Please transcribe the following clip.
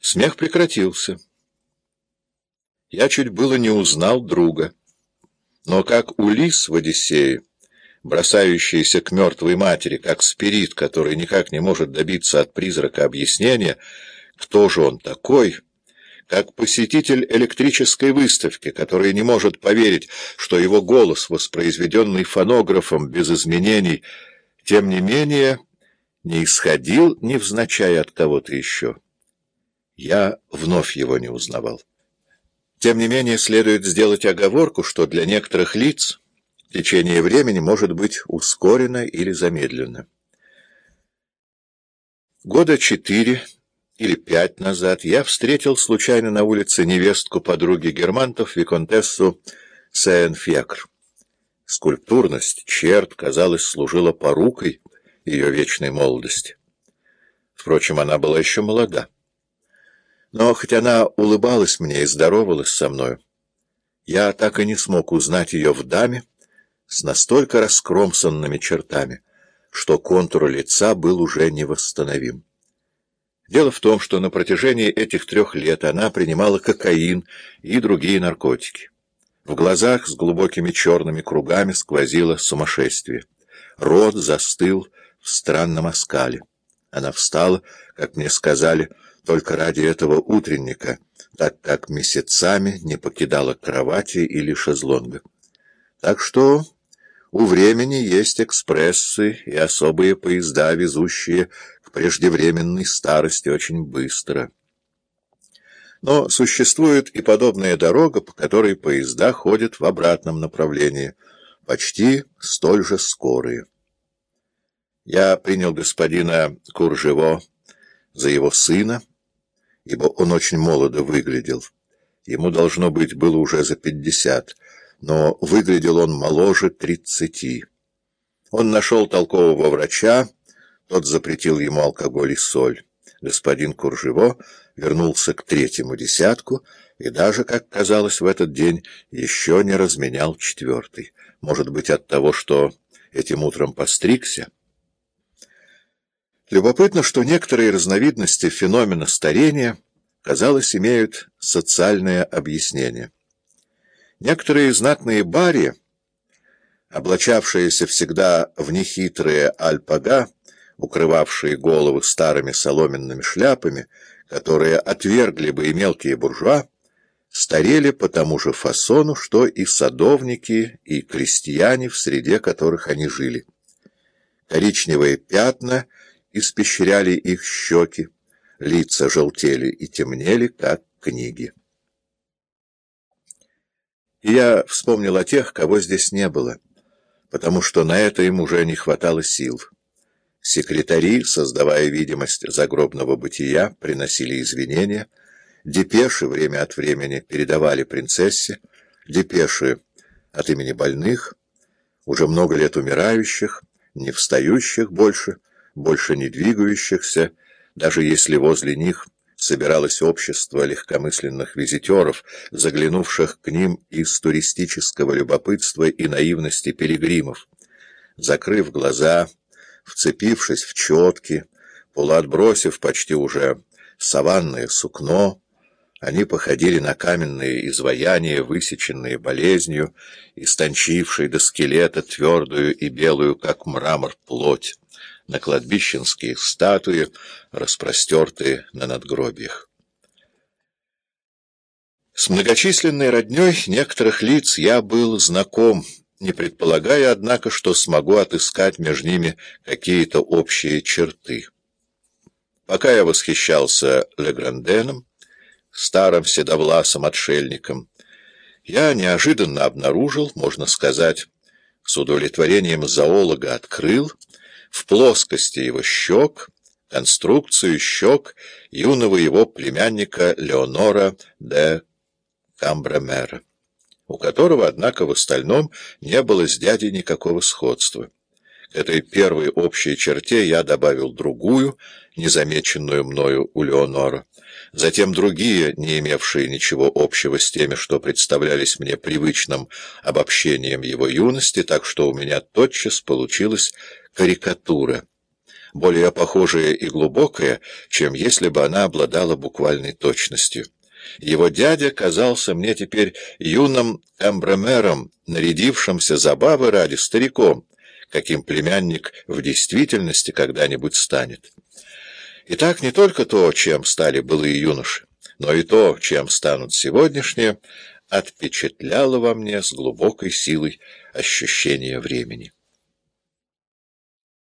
Смех прекратился. Я чуть было не узнал друга. Но как Улис в «Одиссее», бросающийся к мертвой матери, как спирит, который никак не может добиться от призрака объяснения, кто же он такой, как посетитель электрической выставки, который не может поверить, что его голос, воспроизведенный фонографом без изменений, тем не менее не исходил невзначай от кого-то еще. Я вновь его не узнавал. Тем не менее, следует сделать оговорку, что для некоторых лиц течение времени может быть ускорено или замедлено. Года четыре или пять назад я встретил случайно на улице невестку подруги Германтов, виконтессу Сен-Фекр. Скульптурность черт, казалось, служила порукой ее вечной молодости. Впрочем, она была еще молода. Но хоть она улыбалась мне и здоровалась со мною, я так и не смог узнать ее в даме с настолько раскромсанными чертами, что контур лица был уже невосстановим. Дело в том, что на протяжении этих трех лет она принимала кокаин и другие наркотики. В глазах с глубокими черными кругами сквозило сумасшествие. Рот застыл в странном оскале. Она встала, как мне сказали, только ради этого утренника, так как месяцами не покидала кровати или шезлонга. Так что у времени есть экспрессы и особые поезда, везущие к преждевременной старости очень быстро. Но существует и подобная дорога, по которой поезда ходят в обратном направлении, почти столь же скорые. Я принял господина Куржево за его сына, ибо он очень молодо выглядел. Ему, должно быть, было уже за пятьдесят, но выглядел он моложе тридцати. Он нашел толкового врача, тот запретил ему алкоголь и соль. Господин Куржево вернулся к третьему десятку и даже, как казалось в этот день, еще не разменял четвертый. Может быть, от того, что этим утром постригся? Любопытно, что некоторые разновидности феномена старения, казалось, имеют социальное объяснение. Некоторые знатные бари, облачавшиеся всегда в нехитрые альпага, укрывавшие головы старыми соломенными шляпами, которые отвергли бы и мелкие буржуа, старели по тому же фасону, что и садовники, и крестьяне, в среде которых они жили. Коричневые пятна — испещряли их щеки, лица желтели и темнели, как книги. Я вспомнил о тех, кого здесь не было, потому что на это им уже не хватало сил. Секретари, создавая видимость загробного бытия, приносили извинения, депеши время от времени передавали принцессе, депеши от имени больных, уже много лет умирающих, не встающих больше, больше не двигающихся, даже если возле них собиралось общество легкомысленных визитеров, заглянувших к ним из туристического любопытства и наивности пилигримов. Закрыв глаза, вцепившись в четки, полуотбросив почти уже саванное сукно, они походили на каменные изваяния, высеченные болезнью, истончившие до скелета твердую и белую, как мрамор, плоть на кладбищенские статуи, распростертые на надгробиях. С многочисленной родней некоторых лиц я был знаком, не предполагая, однако, что смогу отыскать между ними какие-то общие черты. Пока я восхищался Легранденом, старым седовласым отшельником, я неожиданно обнаружил, можно сказать, с удовлетворением зоолога открыл, в плоскости его щек, конструкцию щек юного его племянника Леонора де Камбремера, у которого, однако, в остальном не было с дядей никакого сходства. Этой первой общей черте я добавил другую, незамеченную мною у Леонора, затем другие, не имевшие ничего общего с теми, что представлялись мне привычным обобщением его юности, так что у меня тотчас получилась карикатура. более похожая и глубокая, чем если бы она обладала буквальной точностью. Его дядя казался мне теперь юным эмбремером, нарядившимся забавы ради стариком, каким племянник в действительности когда-нибудь станет. И так не только то, чем стали былые юноши, но и то, чем станут сегодняшние, отпечатляло во мне с глубокой силой ощущение времени.